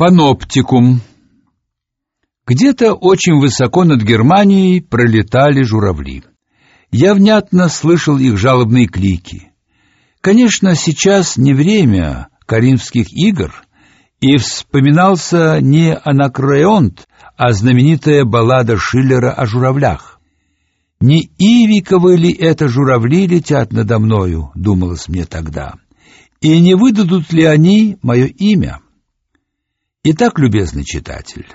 Паноптикум. Где-то очень высоко над Германией пролетали журавли. Я внятно слышал их жалобные клики. Конечно, сейчас не время Каримских игр, и вспоминался не Анакреонт, а знаменитая баллада Шиллера о журавлях. Не Ивиковы ли это журавли летят надо мною, думалось мне тогда. И не выдадут ли они мое имя? Итак, любезный читатель,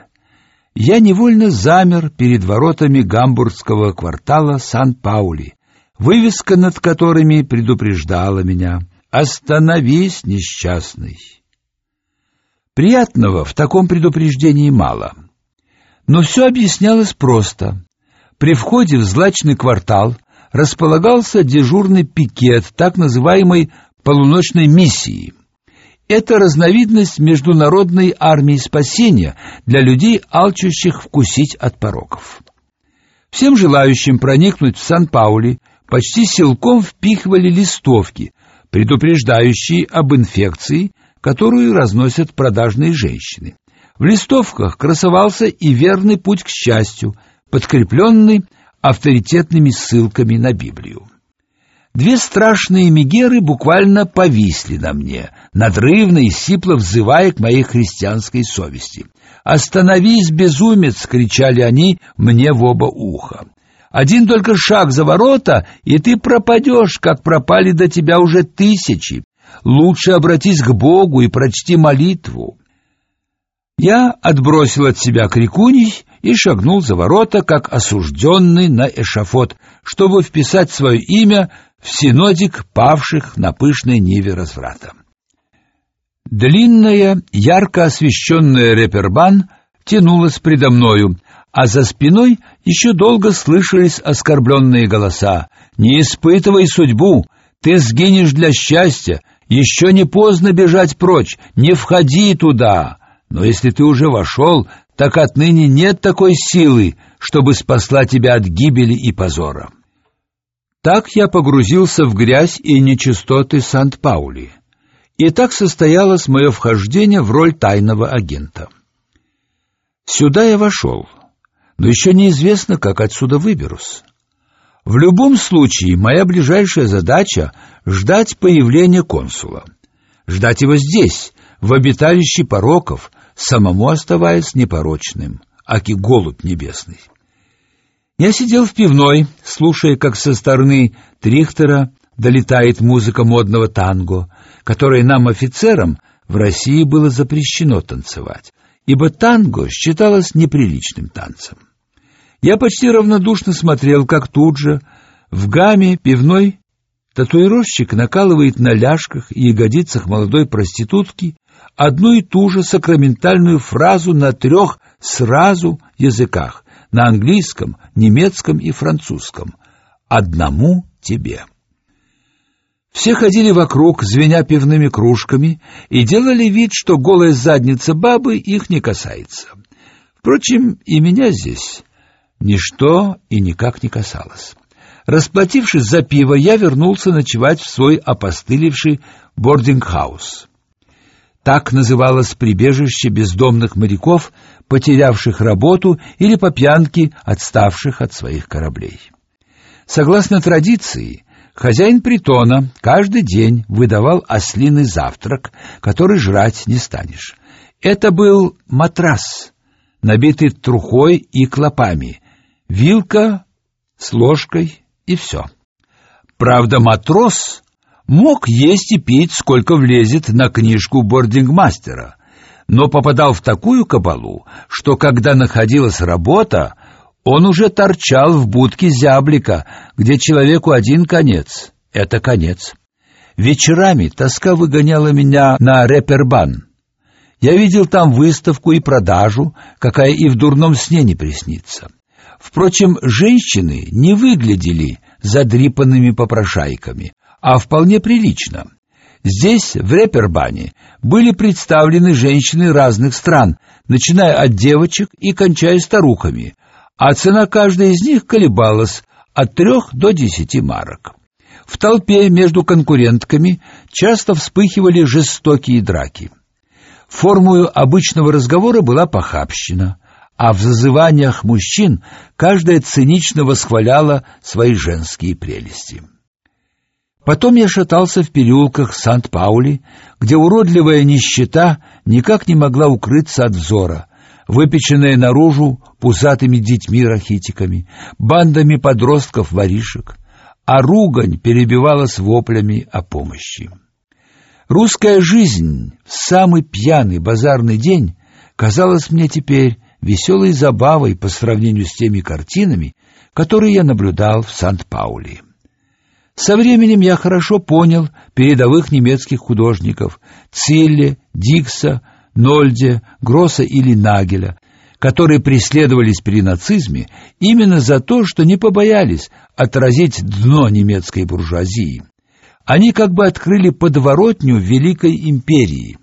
я невольно замер перед воротами гамбургского квартала Сан-Паули, вывеска над которыми предупреждала меня «Остановись, несчастный». Приятного в таком предупреждении мало. Но все объяснялось просто. При входе в злачный квартал располагался дежурный пикет так называемой полуночной миссии – это разновидность международной армии спасения для людей, алчущих вкусить от пороков. Всем желающим проникнуть в Сан-Паули почти силком впихивали листовки, предупреждающие об инфекции, которую разносят продажные женщины. В листовках красовался и верный путь к счастью, подкрепленный авторитетными ссылками на Библию. Две страшные мегеры буквально повисли на мне, надрывно и сипло взывая к моей христианской совести. «Остановись, безумец!» — кричали они мне в оба уха. «Один только шаг за ворота, и ты пропадешь, как пропали до тебя уже тысячи. Лучше обратись к Богу и прочти молитву». Я отбросил от себя крикуний и шагнул за ворота, как осужденный на эшафот, чтобы вписать свое имя в синодик павших на пышной ниве разврата. Длинная, ярко освещенная репербан тянулась предо мною, а за спиной еще долго слышались оскорбленные голоса. «Не испытывай судьбу! Ты сгинешь для счастья! Еще не поздно бежать прочь! Не входи туда! Но если ты уже вошел, так отныне нет такой силы, чтобы спасла тебя от гибели и позора». Так я погрузился в грязь и нечистоты Сант-Паули. И так состоялось мое вхождение в роль тайного агента. Сюда я вошел, но еще неизвестно, как отсюда выберусь. В любом случае, моя ближайшая задача — ждать появления консула. Ждать его здесь, в обиталище пороков, самому оставаясь непорочным, аки голубь небесный. Я сидел в пивной, слушая, как со стороны Трихтера долетает музыка модного танго, которое нам, офицерам, в России было запрещено танцевать, ибо танго считалось неприличным танцем. Я почти равнодушно смотрел, как тут же в гамме пивной татуировщик накалывает на ляжках и ягодицах молодой проститутки одну и ту же сакраментальную фразу на трех сразу языках на английском, немецком и французском. Одному тебе. Все ходили вокруг, звеня пивными кружками, и делали вид, что голая задница бабы их не касается. Впрочем, и меня здесь ничто и никак не касалось. Расплатившись за пиво, я вернулся ночевать в свой опостылевший бординг-хаус. Так называлось прибежище бездомных моряков, потерявших работу или по пьянке отставших от своих кораблей. Согласно традиции, хозяин притона каждый день выдавал ослиный завтрак, который жрать не станешь. Это был матрас, набитый трухой и клопами, вилка с ложкой и все. Правда, матрос мог есть и пить, сколько влезет на книжку бордингмастера, но попадал в такую кабалу, что когда находилась работа, он уже торчал в будке зяблика, где человеку один конец — это конец. Вечерами тоска выгоняла меня на репербан. Я видел там выставку и продажу, какая и в дурном сне не приснится. Впрочем, женщины не выглядели задрипанными попрошайками, а вполне прилично. Здесь, в Репербане, были представлены женщины разных стран, начиная от девочек и кончая старухами, а цена каждой из них колебалась от трех до десяти марок. В толпе между конкурентками часто вспыхивали жестокие драки. Формою обычного разговора была похабщина, а в зазываниях мужчин каждая цинично восхваляла свои женские прелести. Потом я шатался в переулках Сант-Паули, где уродливая нищета никак не могла укрыться от взора, выпеченная наружу пузатыми детьми-рахитиками, бандами подростков-воришек, а ругань перебивалась воплями о помощи. Русская жизнь в самый пьяный базарный день казалась мне теперь веселой забавой по сравнению с теми картинами, которые я наблюдал в Сант-Паули. Со временем я хорошо понял передовых немецких художников Цилле, Дикса, Нольде, Гросса или Нагеля, которые преследовались при нацизме именно за то, что не побоялись отразить дно немецкой буржуазии. Они как бы открыли подворотню Великой империи,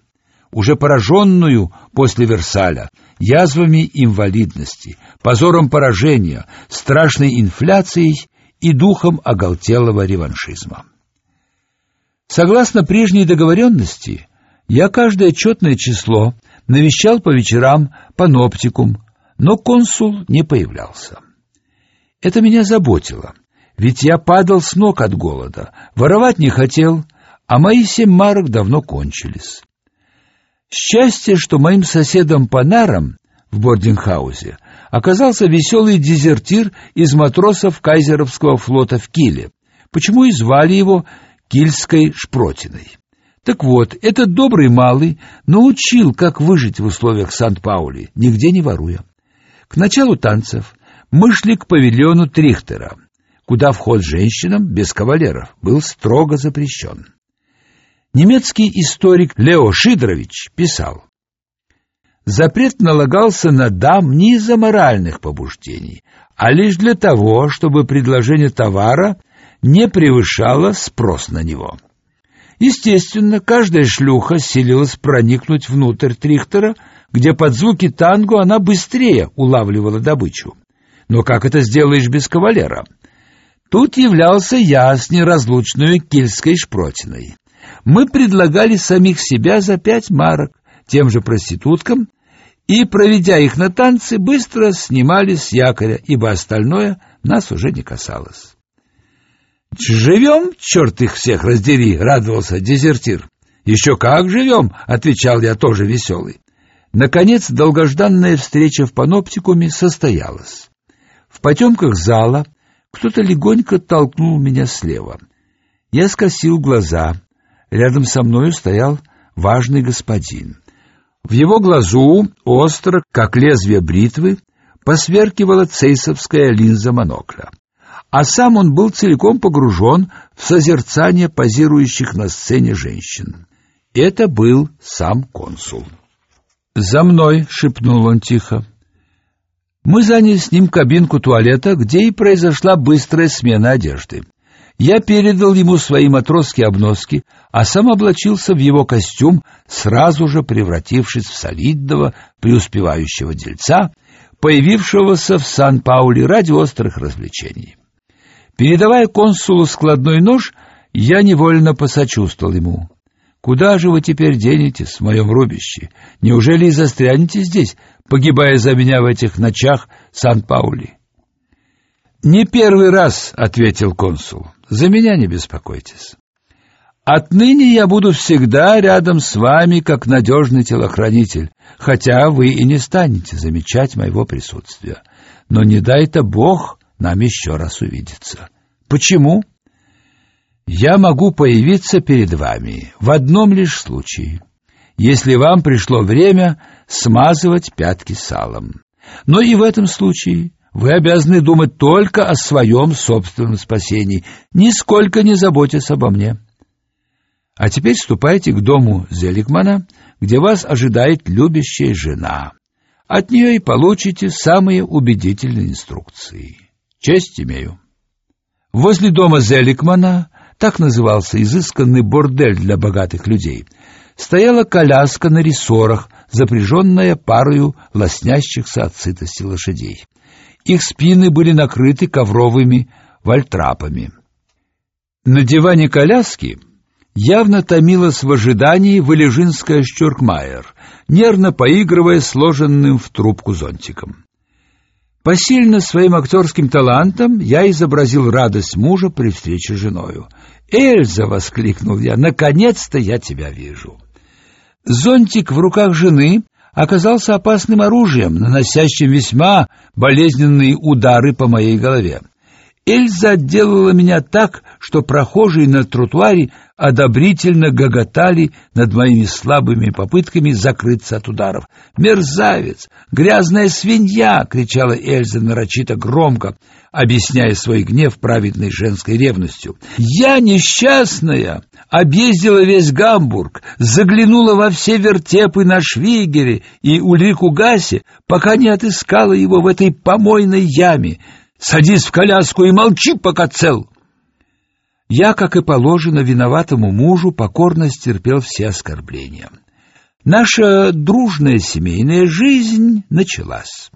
уже пораженную после Версаля язвами инвалидности, позором поражения, страшной инфляцией и духом оголтелого реваншизма. Согласно прежней договоренности, я каждое четное число навещал по вечерам паноптикум, но консул не появлялся. Это меня заботило, ведь я падал с ног от голода, воровать не хотел, а мои семь марок давно кончились. Счастье, что моим соседом по нарам в бордингхаусе оказался веселый дезертир из матросов кайзеровского флота в Киле, почему и звали его Кильской Шпротиной. Так вот, этот добрый малый научил, как выжить в условиях Сант-Паули, нигде не воруя. К началу танцев мы шли к павильону Трихтера, куда вход женщинам без кавалеров был строго запрещен. Немецкий историк Лео Шидрович писал, Запрет налагался на дам не из-за моральных побуждений, а лишь для того, чтобы предложение товара не превышало спрос на него. Естественно, каждая шлюха силилась проникнуть внутрь Трихтера, где под звуки танго она быстрее улавливала добычу. Но как это сделаешь без кавалера? Тут являлся я с неразлучной кельтской шпротиной. Мы предлагали самих себя за пять марок, тем же проституткам и, проведя их на танцы, быстро снимали с якоря, ибо остальное нас уже не касалось. «Живем, черт их всех раздери!» — радовался дезертир. «Еще как живем!» — отвечал я тоже веселый. Наконец, долгожданная встреча в паноптикуме состоялась. В потемках зала кто-то легонько толкнул меня слева. Я скосил глаза. Рядом со мною стоял важный господин. В его глазу, остро, как лезвие бритвы, посверкивала цейсовская линза монокля. А сам он был целиком погружен в созерцание позирующих на сцене женщин. Это был сам консул. «За мной!» — шепнул он тихо. Мы заняли с ним кабинку туалета, где и произошла быстрая смена одежды. Я передал ему свои матросские обноски, а сам облачился в его костюм, сразу же превратившись в солидного, преуспевающего дельца, появившегося в Сан-Пауле ради острых развлечений. Передавая консулу складной нож, я невольно посочувствовал ему. «Куда же вы теперь денетесь в моем рубище? Неужели и застрянете здесь, погибая за меня в этих ночах Сан-Паули?» «Не первый раз», — ответил консул. «За меня не беспокойтесь. Отныне я буду всегда рядом с вами, как надежный телохранитель, хотя вы и не станете замечать моего присутствия. Но не дай-то Бог нам еще раз увидеться. Почему? Я могу появиться перед вами в одном лишь случае, если вам пришло время смазывать пятки салом. Но и в этом случае вы обязаны думать только о своем собственном спасении, нисколько не заботясь обо мне. А теперь ступайте к дому Зеликмана, где вас ожидает любящая жена. От нее и получите самые убедительные инструкции. Честь имею. Возле дома Зеликмана, так назывался изысканный бордель для богатых людей, стояла коляска на рессорах, запряженная парою лоснящихся от сытости лошадей. Их спины были накрыты ковровыми вальтрапами. На диване коляски Явно томилась в ожидании Валежинская Щуркмайер, нервно поигрывая сложенным в трубку зонтиком. Посильно своим актерским талантом я изобразил радость мужа при встрече с женою. «Эльза!» — воскликнул я. «Наконец-то я тебя вижу!» Зонтик в руках жены оказался опасным оружием, наносящим весьма болезненные удары по моей голове. Эльза делала меня так, что прохожие на тротуаре одобрительно гоготали над моими слабыми попытками закрыться от ударов. «Мерзавец! Грязная свинья!» — кричала Эльза нарочито громко, объясняя свой гнев праведной женской ревностью. «Я несчастная! Объездила весь Гамбург, заглянула во все вертепы на Швигере и Ульрику Гасе, пока не отыскала его в этой помойной яме. Садись в коляску и молчи, пока цел!» Я, как и положено виноватому мужу, покорно стерпел все оскорбления. Наша дружная семейная жизнь началась.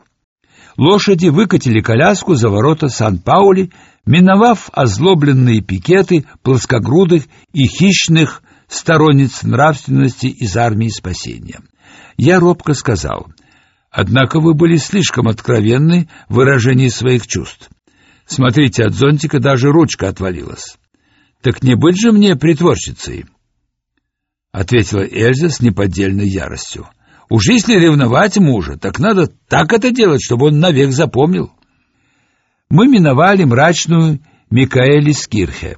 Лошади выкатили коляску за ворота Сан-Паули, миновав озлобленные пикеты плоскогрудых и хищных сторонниц нравственности из армии спасения. Я робко сказал: "Однако вы были слишком откровенны в выражении своих чувств. Смотрите, от зонтика даже ручка отвалилась". Так не быть же мне притворщицей, ответила Эльза с неподдельной яростью. Уж если ревновать мужа, так надо так это делать, чтобы он навек запомнил. Мы миновали мрачную Микаэлискирхе.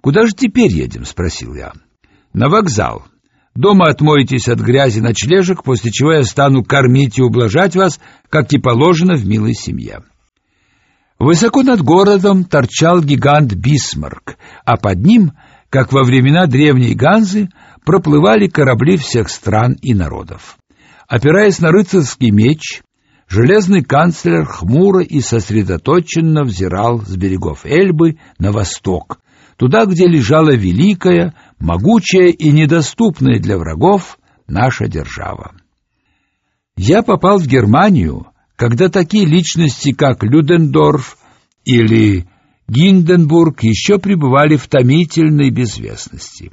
Куда же теперь едем, спросил я. На вокзал. Дома отмоетесь от грязи ночлежек, после чего я стану кормить и ублажать вас, как и положено в милой семье. Высоко над городом торчал гигант Бисмарк, а под ним, как во времена древней Ганзы, проплывали корабли всех стран и народов. Опираясь на рыцарский меч, железный канцлер хмуро и сосредоточенно взирал с берегов Эльбы на восток, туда, где лежала великая, могучая и недоступная для врагов наша держава. Я попал в Германию, когда такие личности, как Людендорф или Гинденбург, еще пребывали в томительной безвестности.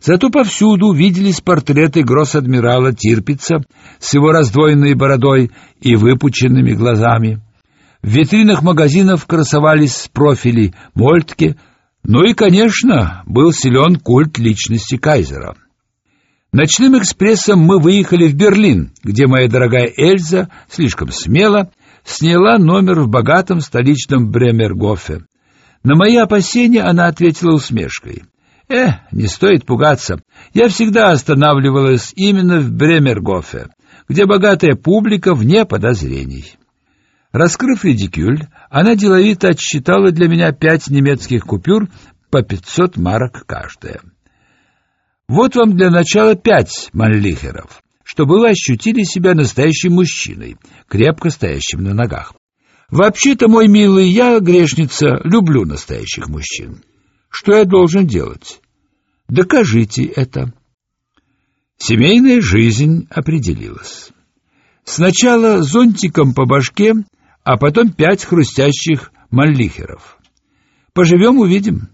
Зато повсюду виделись портреты гросс-адмирала Тирпица с его раздвоенной бородой и выпученными глазами. В витринах магазинов красовались профили Мольтке, ну и, конечно, был силен культ личности кайзера. Ночным экспрессом мы выехали в Берлин, где моя дорогая Эльза слишком смело сняла номер в богатом столичном Бремергофе. На мои опасения она ответила усмешкой. «Э, не стоит пугаться. Я всегда останавливалась именно в Бремергофе, где богатая публика вне подозрений». Раскрыв редикюль, она деловито отсчитала для меня пять немецких купюр по пятьсот марок каждая. Вот вам для начала пять манлихеров, чтобы вы ощутили себя настоящим мужчиной, крепко стоящим на ногах. Вообще-то, мой милый, я, грешница, люблю настоящих мужчин. Что я должен делать? Докажите это. Семейная жизнь определилась. Сначала зонтиком по башке, а потом пять хрустящих манлихеров. Поживем — увидим.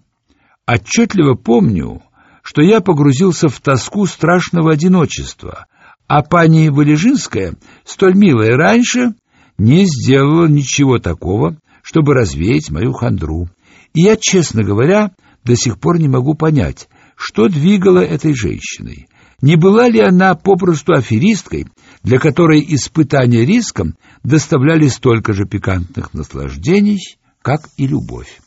Отчетливо помню, что я погрузился в тоску страшного одиночества, а пани Валежинская, столь милая раньше, не сделала ничего такого, чтобы развеять мою хандру. И я, честно говоря, до сих пор не могу понять, что двигало этой женщиной. Не была ли она попросту аферисткой, для которой испытания риском доставляли столько же пикантных наслаждений, как и любовь?